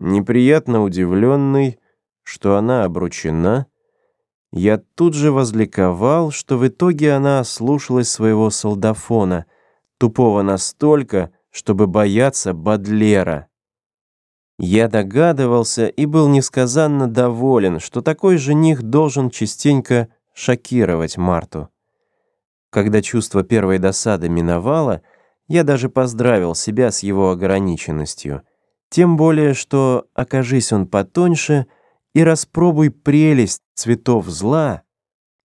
Неприятно удивленный, что она обручена, я тут же возликовал, что в итоге она ослушалась своего солдафона, тупого настолько, чтобы бояться Бадлера. Я догадывался и был несказанно доволен, что такой жених должен частенько шокировать Марту. Когда чувство первой досады миновало, я даже поздравил себя с его ограниченностью — тем более, что, окажись он потоньше, и распробуй прелесть цветов зла,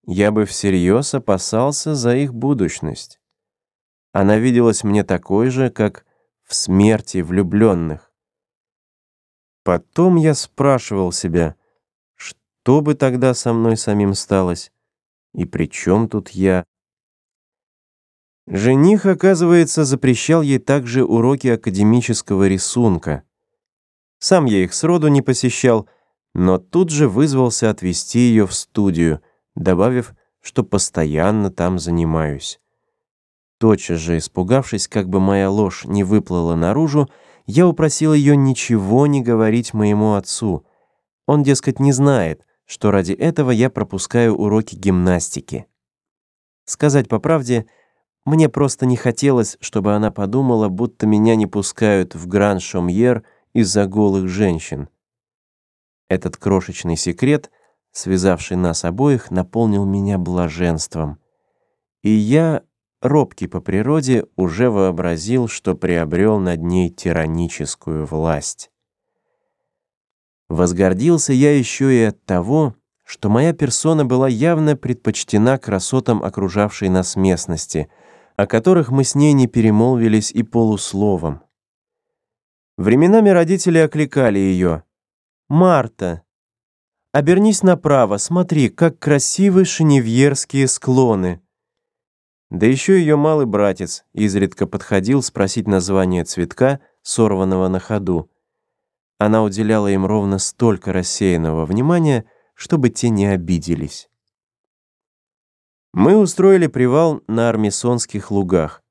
я бы всерьез опасался за их будущность. Она виделась мне такой же, как в смерти влюбленных. Потом я спрашивал себя, что бы тогда со мной самим сталось, и при чем тут я? Жених, оказывается, запрещал ей также уроки академического рисунка. Сам я их сроду не посещал, но тут же вызвался отвезти ее в студию, добавив, что постоянно там занимаюсь. Тотчас же, испугавшись, как бы моя ложь не выплыла наружу, я упросил ее ничего не говорить моему отцу. Он, дескать, не знает, что ради этого я пропускаю уроки гимнастики. Сказать по правде, мне просто не хотелось, чтобы она подумала, будто меня не пускают в Гран-Шомьер — из-за голых женщин. Этот крошечный секрет, связавший нас обоих, наполнил меня блаженством. И я, робкий по природе, уже вообразил, что приобрел над ней тираническую власть. Возгордился я еще и от того, что моя персона была явно предпочтена красотам окружавшей нас местности, о которых мы с ней не перемолвились и полусловом. Временами родители окликали ее. «Марта, обернись направо, смотри, как красивы шеневьерские склоны». Да еще ее малый братец изредка подходил спросить название цветка, сорванного на ходу. Она уделяла им ровно столько рассеянного внимания, чтобы те не обиделись. Мы устроили привал на Армисонских лугах.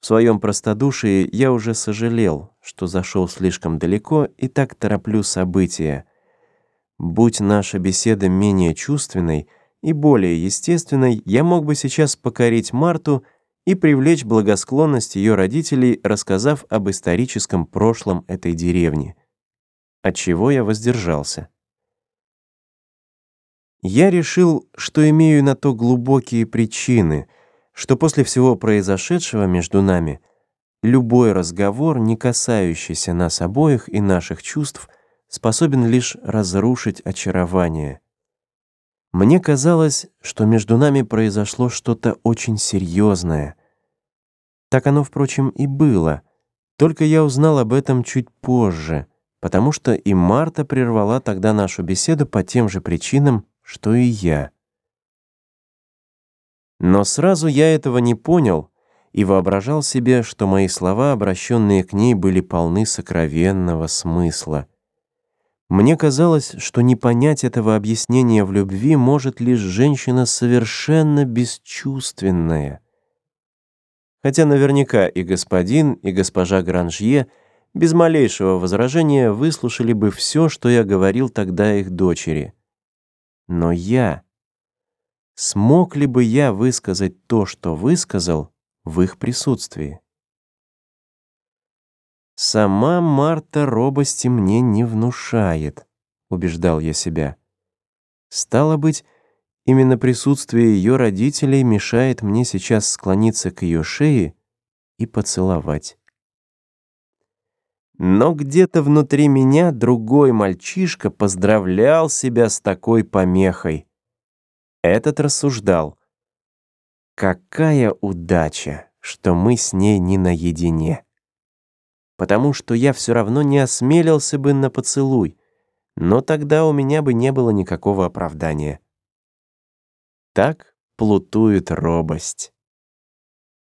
В своем простодушии я уже сожалел, что зашел слишком далеко и так тороплю события. Будь наша беседа менее чувственной и более естественной, я мог бы сейчас покорить Марту и привлечь благосклонность ее родителей, рассказав об историческом прошлом этой деревни. От чего я воздержался. Я решил, что имею на то глубокие причины — что после всего произошедшего между нами любой разговор, не касающийся нас обоих и наших чувств, способен лишь разрушить очарование. Мне казалось, что между нами произошло что-то очень серьезное. Так оно, впрочем, и было, только я узнал об этом чуть позже, потому что и Марта прервала тогда нашу беседу по тем же причинам, что и я. Но сразу я этого не понял и воображал себе, что мои слова, обращенные к ней, были полны сокровенного смысла. Мне казалось, что не понять этого объяснения в любви может лишь женщина совершенно бесчувственная. Хотя наверняка и господин, и госпожа Гранжье без малейшего возражения выслушали бы все, что я говорил тогда их дочери. Но я смог ли бы я высказать то, что высказал, в их присутствии? «Сама Марта робости мне не внушает», — убеждал я себя. «Стало быть, именно присутствие ее родителей мешает мне сейчас склониться к ее шее и поцеловать». Но где-то внутри меня другой мальчишка поздравлял себя с такой помехой — этот рассуждал. «Какая удача, что мы с ней не наедине!» потому что я все равно не осмелился бы на поцелуй, но тогда у меня бы не было никакого оправдания. Так плутует робость.